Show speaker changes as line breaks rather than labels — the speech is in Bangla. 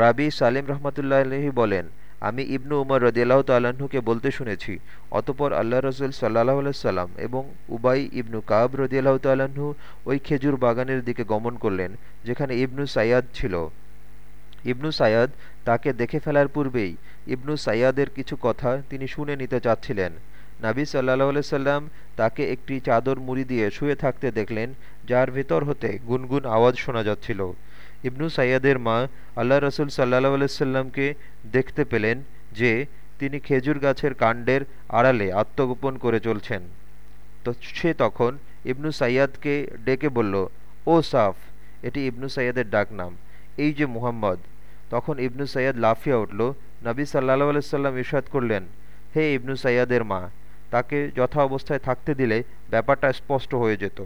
রাবি সালিম রহমতুল্লাহি বলেন, আমি ইবনু উমর রদিয়াল্লাহ তাল্লাহ্নকে বলতে শুনেছি, অতপর আল্লাহ রসুল সাল্লাহ সাল্লাম এবং উবাই ইবনু কাব রদিয়াল্লাহ তাল্লাহ্ন ওই খেজুর বাগানের দিকে গমন করলেন, যেখানে ইবনু সাইয়াদ ছিল। ইবনু সাইয়াদ তাকে দেখে ফেলার পূর্বেই ইবনু সাইয়াদের কিছু কথা তিনি শুনে নিতে চাচ্ছিলেন। নাবি সাল্লাহ সাল্লাম তাকে একটি চাদর মুড়ি দিয়ে শুয়ে থাকতে দেখলেন, যার ভেতর হতে গুনগুন আওয়াজ শোনা যাচ্ছিল। ইবনু সাইয়াদের মা আল্লাহ রসুল সাল্লাহ সাল্লামকে দেখতে পেলেন যে তিনি খেজুর গাছের কাণ্ডের আড়ালে আত্মগোপন করে চলছেন। তো সে তখন ইবনু সাইয়াদকে ডেকে বলল, ও সাফ, এটি ইবনু সাইয়াদের ডাক নাম এই যে মুহাম্মদ। তখন ইবনু সাইয়াদ লাফিয়া উঠল। নবী সাল্লাহ আলাইসাল্লাম ইরশাদ করলেন, হে ইবনু সাইয়াদের মা, তাকে যথা অবস্থায় থাকতে দিলে ব্যাপারটা স্পষ্ট হয়ে যেত।